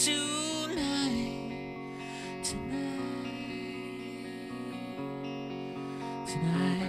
tonight, tonight. tonight.